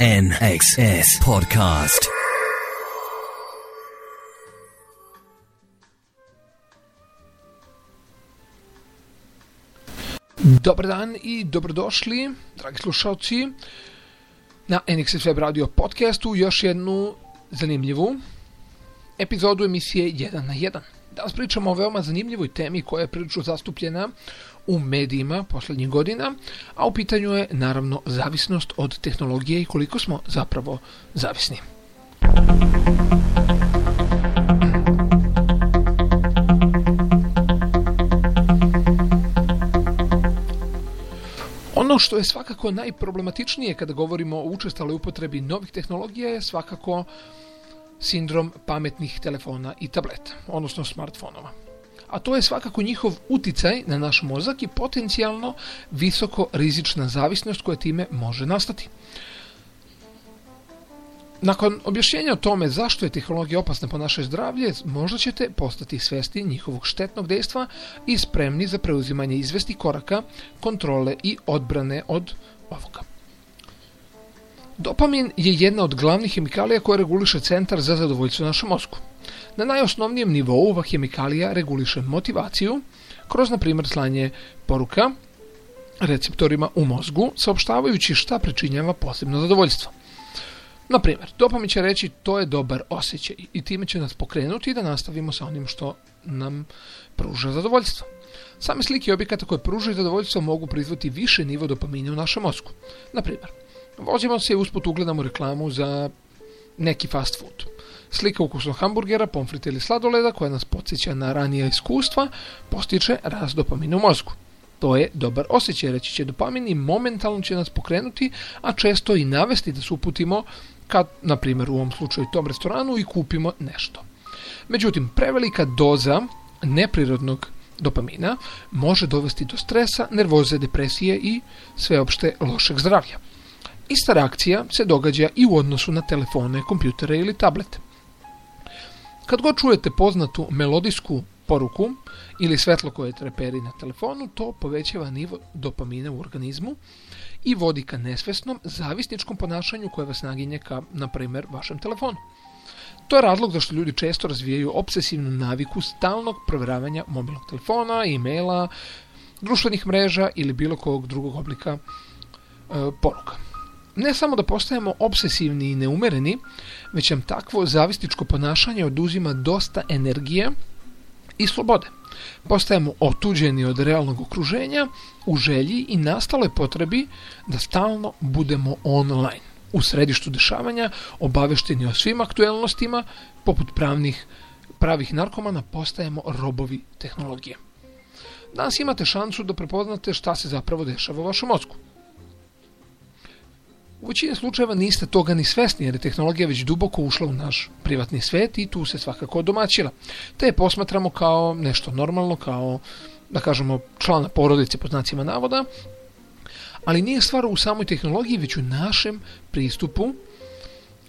NXS Podcast. Dobar dan i dobrodošli, dragi slušalci, na NXS Web Radio podcastu još jednu zanimljivu epizodu emisije 1 na 1. Danas pričamo o veoma zanimljivoj temi koja je prilično zastupljena u medijima posljednjih godina, a u pitanju je naravno zavisnost od tehnologije i koliko smo zapravo zavisni. Ono što je svakako najproblematičnije kada govorimo o učestaloj upotrebi novih tehnologija je svakako sindrom pametnih telefona i tableta, odnosno smartfonova. A to je svakako njihov uticaj na naš mozak i potencijalno visoko rizična zavisnost koja time može nastati. Nakon objašnjenja o tome zašto je tehnologija opasna po naše zdravlje, možda ćete postati svesti njihovog štetnog dejstva i spremni za preuzimanje izvesti koraka, kontrole i odbrane od ovoga. Dopamin je jedna od glavnih hemikalija koja reguliše centar za zadovoljstvo u našem mozgu. Na najosnovnijem nivou ova hemikalija reguliše motivaciju kroz, na primjer, slanje poruka receptorima u mozgu, saopštavajući šta pričinjava posebno zadovoljstvo. Na primjer, dopamin će reći to je dobar osjećaj i time će nas pokrenuti da nastavimo sa onim što nam pruža zadovoljstvo. Same slike objekata koje pružaju zadovoljstvo mogu proizvati više nivo dopamina u našem mozgu. Na primjer, vozimo se i usput ugledamo reklamu za neki fast food. Slika ukusnog hamburgera, pomfrita ili sladoleda koja nas podsjeća na ranija iskustva postiče rast dopamina u mozgu. To je dobar osjećaj, reći će dopamin i momentalno će nas pokrenuti, a često i navesti da se uputimo kad, na primjer u ovom slučaju tom restoranu i kupimo nešto. Međutim, prevelika doza neprirodnog dopamina može dovesti do stresa, nervoze, depresije i sveopšte lošeg zdravlja. Ista reakcija se događa i u odnosu na telefone, kompjutere ili tablete. Kad god čujete poznatu melodijsku poruku ili svetlo koje treperi na telefonu, to povećava nivo dopamina u organizmu i vodi ka nesvesnom, zavisničkom ponašanju koje vas naginje ka, na primjer, vašem telefonu. To je razlog zašto ljudi često razvijaju obsesivnu naviku stalnog provjeravanja mobilnog telefona, e-maila, društvenih mreža ili bilo kog drugog oblika e, poruka. Ne samo da postajemo obsesivni i neumereni, već nam takvo zavisničko ponašanje oduzima dosta energije i slobode. Postajemo otuđeni od realnog okruženja u želji i nastaloj potrebi da stalno budemo online. U središtu dešavanja, obavešteni o svim aktualnostima, poput pravnih, pravih narkomana, postajemo robovi tehnologije. Danas imate šansu da prepoznate šta se zapravo dešava u vašem mozgu. U većini slučajeva niste toga ni svesni jer je tehnologija već duboko ušla u naš privatni svet i tu se svakako domaćila. Te je posmatramo kao nešto normalno, kao da kažemo člana porodice pod znacima navoda, ali nije stvar u samoj tehnologiji već u našem pristupu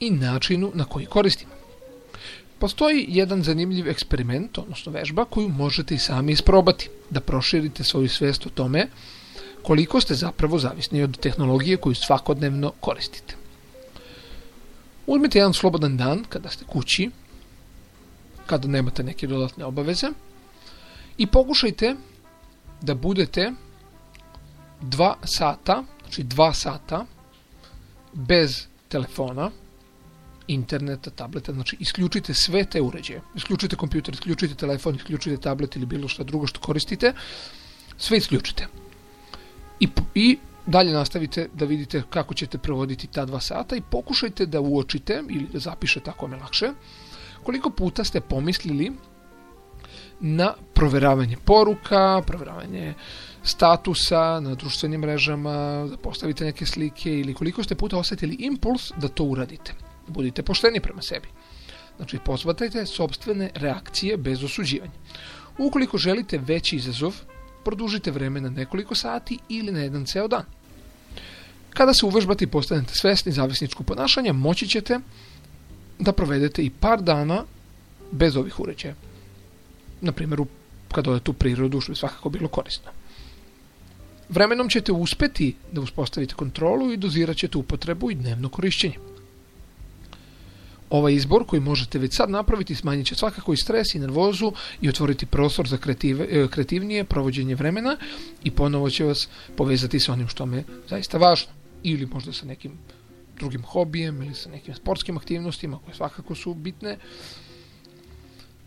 i načinu na koji koristimo. Postoji jedan zanimljiv eksperiment, odnosno vežba, koju možete i sami isprobati, da proširite svoju svest o tome koliko ste zapravo zavisni od tehnologije koju svakodnevno koristite. Uzmite jedan slobodan dan kada ste kući, kada nemate neke dodatne obaveze i pokušajte da budete dva sata, znači dva sata bez telefona, interneta, tableta, znači isključite sve te uređaje. Isključite kompjuter, isključite telefon, isključite tablet ili bilo što drugo što koristite, sve isključite i, i dalje nastavite da vidite kako ćete provoditi ta dva sata i pokušajte da uočite ili da zapišete ako vam je lakše koliko puta ste pomislili na proveravanje poruka, proveravanje statusa na društvenim mrežama, da postavite neke slike ili koliko ste puta osjetili impuls da to uradite. Budite pošteni prema sebi. Znači, posmatrajte sobstvene reakcije bez osuđivanja. Ukoliko želite veći izazov, produžite vreme na nekoliko sati ili na jedan ceo dan. Kada se uvežbate i postanete svesni zavisničkog ponašanja, moći ćete da provedete i par dana bez ovih uređaja. Na primjer, kad odete u prirodu, što bi svakako bilo korisno. Vremenom ćete uspeti da uspostavite kontrolu i dozirat ćete upotrebu i dnevno korišćenje. Ovaj izbor koji možete već sad napraviti smanjit će svakako i stres i nervozu i otvoriti prostor za e, kreativnije provođenje vremena i ponovo će vas povezati sa onim što me zaista važno. Ili možda sa nekim drugim hobijem ili sa nekim sportskim aktivnostima koje svakako su bitne.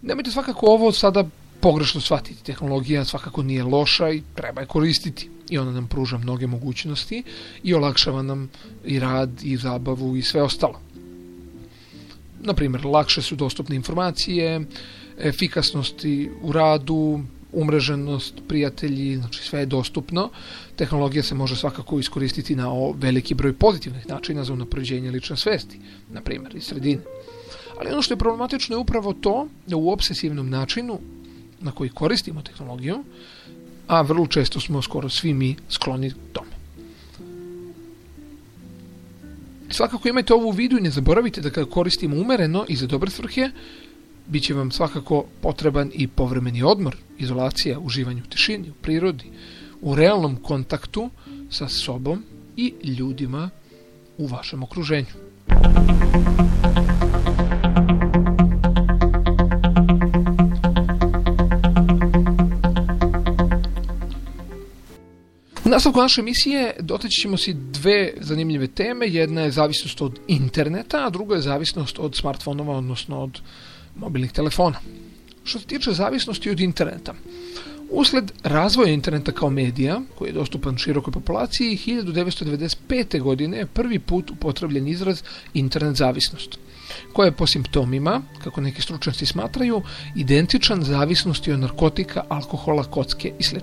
Nemojte svakako ovo sada pogrešno shvatiti. Tehnologija svakako nije loša i treba je koristiti. I ona nam pruža mnoge mogućnosti i olakšava nam i rad i zabavu i sve ostalo. Na primjer, lakše su dostupne informacije, efikasnosti u radu, umreženost, prijatelji, znači sve je dostupno. Tehnologija se može svakako iskoristiti na veliki broj pozitivnih načina za unapređenje lične svesti, na primjer, i sredine. Ali ono što je problematično je upravo to da u obsesivnom načinu na koji koristimo tehnologiju, a vrlo često smo skoro svi mi skloni tome. Svakako imajte ovo u vidu i ne zaboravite da kada koristimo umereno i za dobre svrhe, bit će vam svakako potreban i povremeni odmor, izolacija, uživanje u tišini, u prirodi, u realnom kontaktu sa sobom i ljudima u vašem okruženju. Nastavku naše emisije dotaći ćemo si dve zanimljive teme. Jedna je zavisnost od interneta, a druga je zavisnost od smartfonova, odnosno od mobilnih telefona. Što se tiče zavisnosti od interneta, Usled razvoja interneta kao medija, koji je dostupan širokoj populaciji, 1995. godine je prvi put upotrebljen izraz internet zavisnost, koja je po simptomima, kako neki stručnjaci smatraju, identičan zavisnosti od narkotika, alkohola, kocke i sl.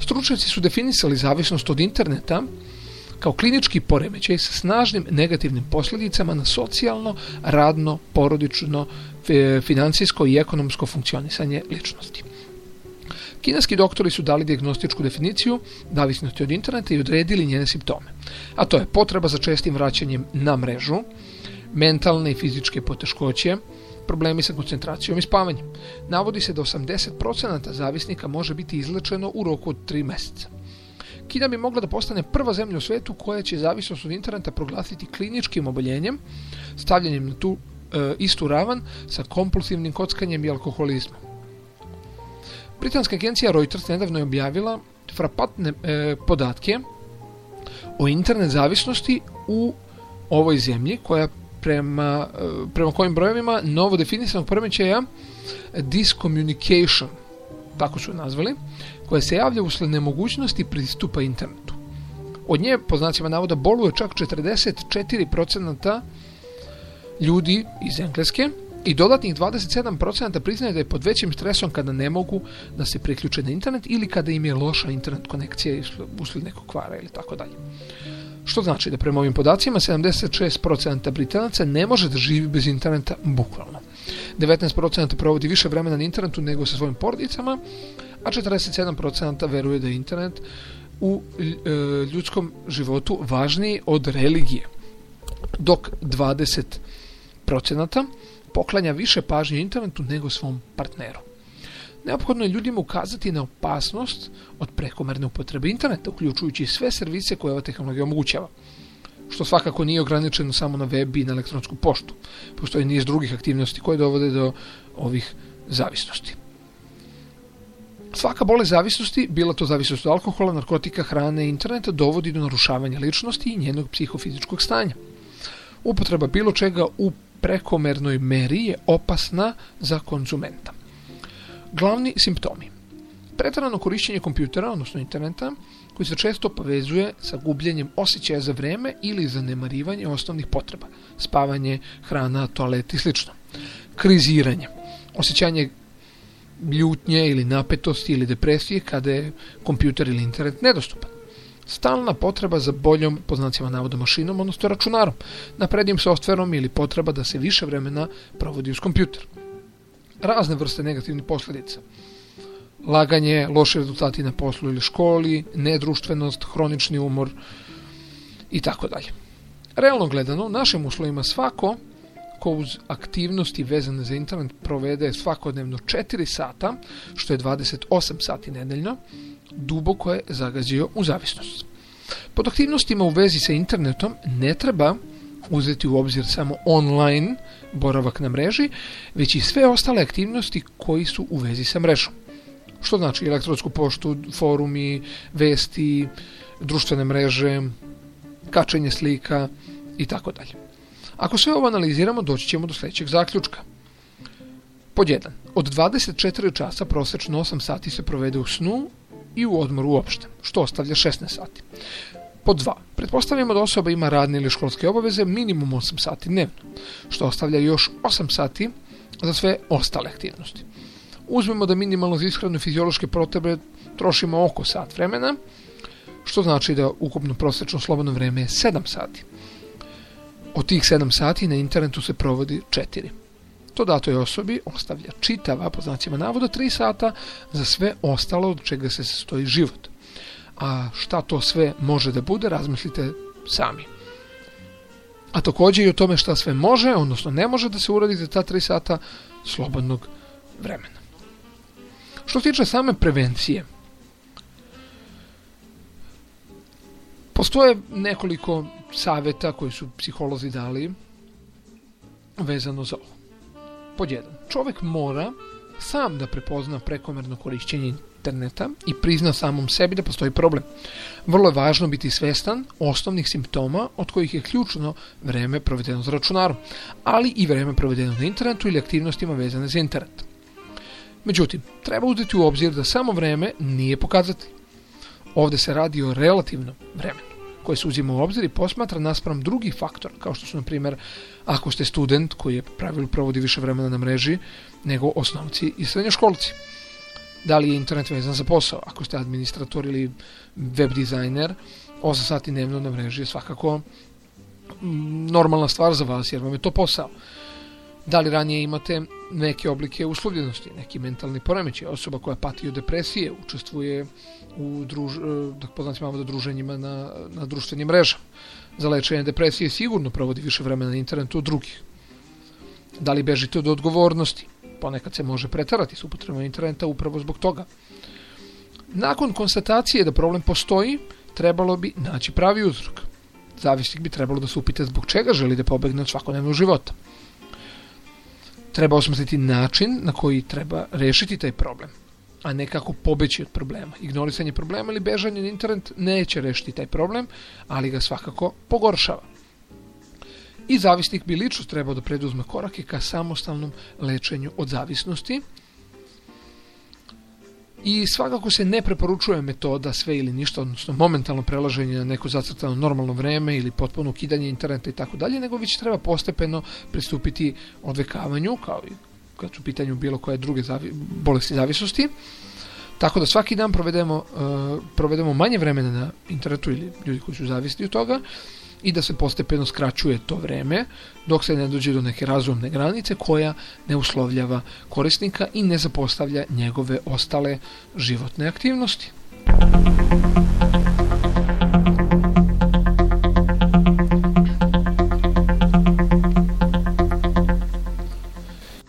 Stručnjaci su definisali zavisnost od interneta kao klinički poremećaj sa snažnim negativnim posljedicama na socijalno, radno, porodično, financijsko i ekonomsko funkcionisanje ličnosti. Kineski doktori su dali dijagnostičku definiciju zavisnosti od interneta i odredili njene simptome. A to je potreba za čestim vraćanjem na mrežu, mentalne i fizičke poteškoće, problemi sa koncentracijom i spavanjem. Navodi se da 80% zavisnika može biti izlečeno u roku od 3 mjeseca. Kina bi mogla da postane prva zemlja u svetu koja će zavisnost od interneta proglasiti kliničkim oboljenjem, stavljanjem na tu e, istu ravan sa kompulsivnim kockanjem i alkoholizmom. Britanska agencija Reuters nedavno je objavila frapatne e, podatke o internet zavisnosti u ovoj zemlji koja prema, e, prema kojim brojevima novo definisanog poremećaja discommunication, tako su nazvali, koja se javlja usled nemogućnosti pristupa internetu. Od nje, po znacima navoda, boluje čak 44% ljudi iz Engleske i dodatnih 27% priznaje da je pod većim stresom kada ne mogu da se priključe na internet ili kada im je loša internet konekcija uslijed nekog kvara ili tako dalje. Što znači da prema ovim podacima 76% Britanaca ne može da živi bez interneta bukvalno. 19% provodi više vremena na internetu nego sa svojim porodicama, a 47% veruje da je internet u e, ljudskom životu važniji od religije. Dok 20% poklanja više pažnje internetu nego svom partneru. Neophodno je ljudima ukazati na opasnost od prekomerne upotrebe interneta, uključujući sve servise koje ova tehnologija omogućava. Što svakako nije ograničeno samo na web i na elektronsku poštu. Postoji niz drugih aktivnosti koje dovode do ovih zavisnosti. Svaka bolest zavisnosti, bila to zavisnost od alkohola, narkotika, hrane i interneta, dovodi do narušavanja ličnosti i njenog psihofizičkog stanja. Upotreba bilo čega u prekomernoj meri je opasna za konzumenta. Glavni simptomi. Pretjerano korištenje kompjutera, odnosno interneta, koji se često povezuje sa gubljenjem osjećaja za vrijeme ili zanemarivanje osnovnih potreba, spavanje, hrana, toalet i sl. Kriziranje, osjećanje ljutnje ili napetosti ili depresije kada je kompjuter ili internet nedostupan. Stalna potreba za boljom, po znacima mašinom, odnosno računarom, naprednim softverom ili potreba da se više vremena provodi uz kompjuter. Razne vrste negativnih posljedica. Laganje, loši rezultati na poslu ili školi, nedruštvenost, hronični umor i tako dalje. Realno gledano, našim uslovima svako ko uz aktivnosti vezane za internet provede svakodnevno 4 sata, što je 28 sati nedeljno, duboko je zagazio u zavisnost. Pod aktivnostima u vezi sa internetom ne treba uzeti u obzir samo online boravak na mreži, već i sve ostale aktivnosti koji su u vezi sa mrežom. Što znači elektronsku poštu, forumi, vesti, društvene mreže, kačenje slika i tako dalje. Ako sve ovo analiziramo, doći ćemo do sljedećeg zaključka. Pod 1. Od 24 časa prosečno 8 sati se provede u snu i u odmoru uopšte, što ostavlja 16 sati. Pod 2. Pretpostavljamo da osoba ima radne ili školske obaveze minimum 8 sati dnevno, što ostavlja još 8 sati za sve ostale aktivnosti. Uzmemo da minimalno za ishranu fiziološke potrebe trošimo oko sat vremena, što znači da ukupno prosječno slobodno vrijeme je 7 sati. Od tih 7 sati na internetu se provodi 4. To datoj osobi ostavlja čitava, po znacima navoda, 3 sata za sve ostalo od čega se sastoji život. A šta to sve može da bude, razmislite sami. A također i o tome šta sve može, odnosno ne može da se uradi za ta 3 sata slobodnog vremena. Što se tiče same prevencije, postoje nekoliko savjeta koji su psiholozi dali vezano za ovo. Pod jedan, čovjek mora sam da prepozna prekomerno korišćenje interneta i prizna samom sebi da postoji problem. Vrlo je važno biti svestan osnovnih simptoma od kojih je ključno vreme provedeno za računarom, ali i vreme provedeno na internetu ili aktivnostima vezane za internet. Međutim, treba uzeti u obzir da samo vreme nije pokazati. Ovdje se radi o relativnom vremenu koje se uzima u obzir i posmatra naspram drugih faktora, kao što su, na primjer, ako ste student koji je pravilu provodi više vremena na mreži nego osnovci i srednjoškolci. Da li je internet vezan za posao? Ako ste administrator ili web dizajner, 8 sati dnevno na mreži je svakako mm, normalna stvar za vas jer vam je to posao. Da li ranije imate neke oblike uslovljenosti, neki mentalni poremećaj, osoba koja pati od depresije, učestvuje u druž, e, da druženjima na, na društvenim mrežama. Za lečenje depresije sigurno provodi više vremena na internetu od drugih. Da li bežite od odgovornosti? Ponekad se može pretarati s upotrebom interneta upravo zbog toga. Nakon konstatacije da problem postoji, trebalo bi naći pravi uzrok. Zavisnik bi trebalo da se upite zbog čega želi da pobegne od svakodnevnog života. Treba osmisliti način na koji treba rešiti taj problem a ne kako pobeći od problema. Ignorisanje problema ili bežanje na internet neće rešiti taj problem, ali ga svakako pogoršava. I zavisnik bi lično trebao da preduzme korake ka samostalnom lečenju od zavisnosti. I svakako se ne preporučuje metoda sve ili ništa, odnosno momentalno prelaženje na neko zacrtano normalno vreme ili potpuno ukidanje interneta i tako dalje, nego već treba postepeno pristupiti odvekavanju, kao i kad su pitanju bilo koje druge bolesti zavisnosti. Tako da svaki dan provedemo, uh, provedemo manje vremena na internetu ili ljudi koji su zavisni od toga i da se postepeno skraćuje to vreme dok se ne dođe do neke razumne granice koja ne uslovljava korisnika i ne zapostavlja njegove ostale životne aktivnosti.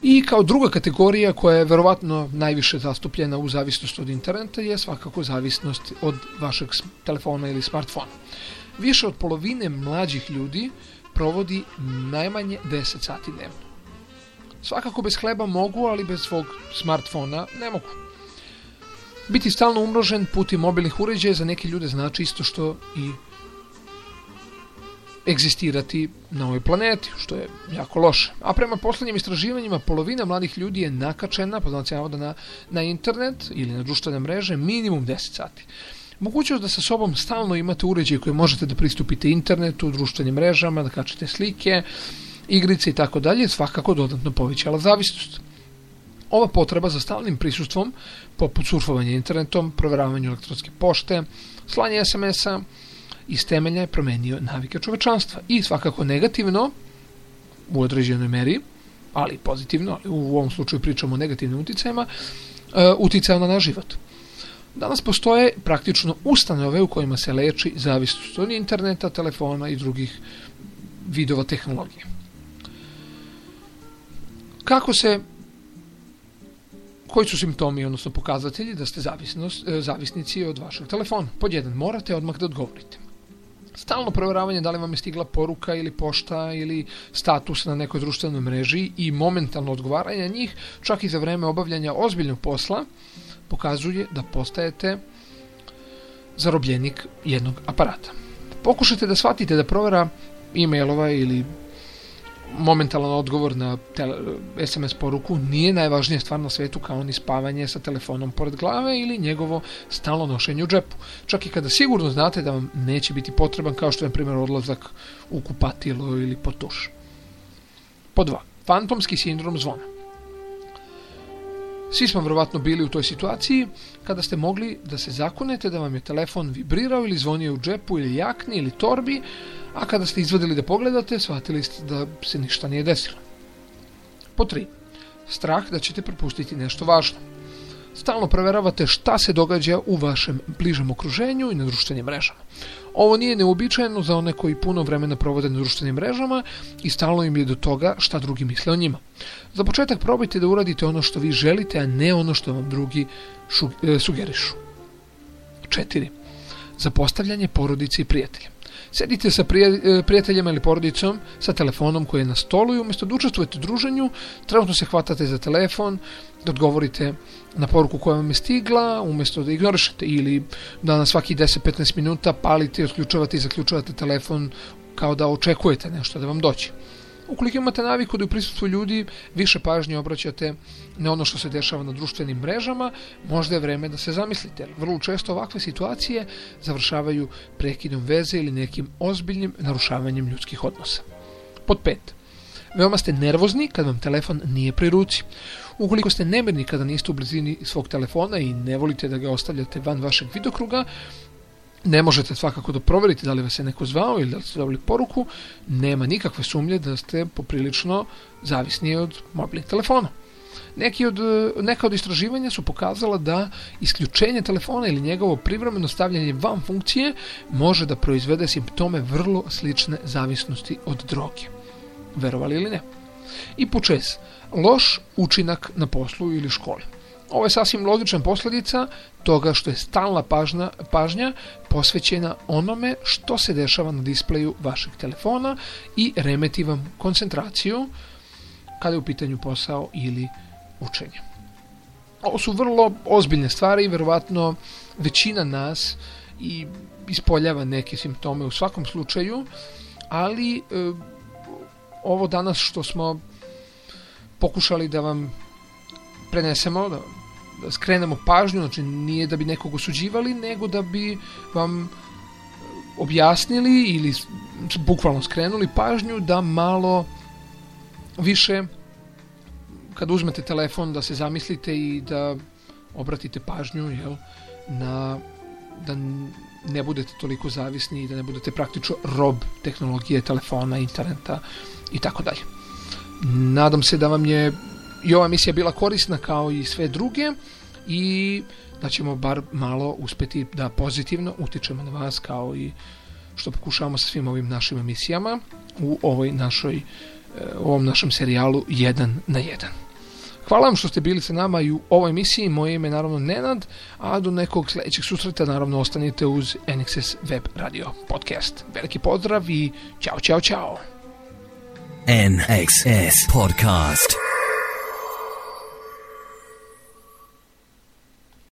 I kao druga kategorija koja je verovatno najviše zastupljena u zavisnosti od interneta je svakako zavisnost od vašeg telefona ili smartfona. Više od polovine mlađih ljudi provodi najmanje 10 sati dnevno. Svakako bez hleba mogu, ali bez svog smartfona ne mogu. Biti stalno umrožen putem mobilnih uređaja za neke ljude znači isto što i egzistirati na ovoj planeti, što je jako loše. A prema posljednjim istraživanjima, polovina mladih ljudi je nakačena, poznaci na, na internet ili na društvene mreže minimum 10 sati. Mogućnost da sa sobom stalno imate uređaj koji možete da pristupite internetu, društvenim mrežama, da kačete slike, igrice i tako dalje, svakako dodatno povećala zavisnost. Ova potreba za stalnim prisustvom, poput surfovanja internetom, provjeravanja elektronske pošte, slanje SMS-a, iz temelja je promenio navike čovečanstva i svakako negativno u određenoj meri, ali pozitivno, u ovom slučaju pričamo o negativnim uticajima, e, uticao na naš život. Danas postoje praktično ustanove u kojima se leči zavisnost od interneta, telefona i drugih vidova tehnologije. Kako se koji su simptomi, odnosno pokazatelji da ste e, zavisnici od vašeg telefona? Pod jedan, morate odmah da odgovorite. Stalno provjeravanje da li vam je stigla poruka ili pošta ili status na nekoj društvenoj mreži i momentalno odgovaranje njih, čak i za vreme obavljanja ozbiljnog posla, pokazuje da postajete zarobljenik jednog aparata. Pokušajte da shvatite da provjera e-mailova ili momentalan odgovor na SMS poruku nije najvažnija stvar na svetu kao ni spavanje sa telefonom pored glave ili njegovo stalno nošenje u džepu. Čak i kada sigurno znate da vam neće biti potreban kao što je na primjer odlazak u kupatilo ili po tuš. Po dva. Fantomski sindrom zvona. Svi smo vjerovatno bili u toj situaciji kada ste mogli da se zakonete da vam je telefon vibrirao ili zvonio u džepu ili jakni ili torbi, a kada ste izvadili da pogledate, shvatili ste da se ništa nije desilo. Po tri. Strah da ćete propustiti nešto važno. Stalno provjeravate šta se događa u vašem bližem okruženju i na društvenim mrežama. Ovo nije neobičajeno za one koji puno vremena provode na društvenim mrežama i stalno im je do toga šta drugi misle o njima. Za početak probajte da uradite ono što vi želite, a ne ono što vam drugi e, sugerišu. 4. Zapostavljanje porodice i prijatelja. Sedite sa e, prijateljima ili porodicom sa telefonom koji je na stolu i umjesto da učestvujete u druženju, trenutno se hvatate za telefon, da odgovorite na poruku koja vam je stigla, umjesto da ignorišete ili da na svaki 10-15 minuta palite, otključavate i zaključavate telefon kao da očekujete nešto da vam dođe. Ukoliko imate naviku da u prisutstvu ljudi više pažnje obraćate na ono što se dešava na društvenim mrežama, možda je vreme da se zamislite. Vrlo često ovakve situacije završavaju prekidom veze ili nekim ozbiljnim narušavanjem ljudskih odnosa. Pod pet. Veoma ste nervozni kad vam telefon nije pri ruci. Ukoliko ste nemirni kada niste u blizini svog telefona i ne volite da ga ostavljate van vašeg vidokruga, ne možete svakako da provjerite da li vas je neko zvao ili da ste dobili poruku, nema nikakve sumnje da ste poprilično zavisni od mobilnih telefona. Neki od, neka od istraživanja su pokazala da isključenje telefona ili njegovo privremeno stavljanje van funkcije može da proizvede simptome vrlo slične zavisnosti od droge. Verovali ili ne? I po loš učinak na poslu ili školi. Ovo je sasvim logična posljedica toga što je stalna pažnja, pažnja posvećena onome što se dešava na displeju vašeg telefona i remeti vam koncentraciju kada je u pitanju posao ili učenje. Ovo su vrlo ozbiljne stvari i verovatno većina nas i ispoljava neke simptome u svakom slučaju, ali e, ovo danas što smo pokušali da vam prenesemo, da skrenemo pažnju, znači nije da bi nekog osuđivali, nego da bi vam objasnili ili bukvalno skrenuli pažnju da malo više kad uzmete telefon da se zamislite i da obratite pažnju jel, na da ne budete toliko zavisni i da ne budete praktično rob tehnologije, telefona, interneta i tako dalje. Nadam se da vam je i ova emisija bila korisna kao i sve druge i da ćemo bar malo uspjeti da pozitivno utičemo na vas kao i što pokušavamo sa svim ovim našim emisijama u ovoj našoj e, u ovom našem serijalu 1 na 1. Hvala vam što ste bili sa nama i u ovoj emisiji. Moje ime je naravno Nenad, a do nekog sljedećeg susreta naravno ostanite uz NXS Web Radio Podcast. Veliki pozdrav i čao, čao, čao. NXS Podcast.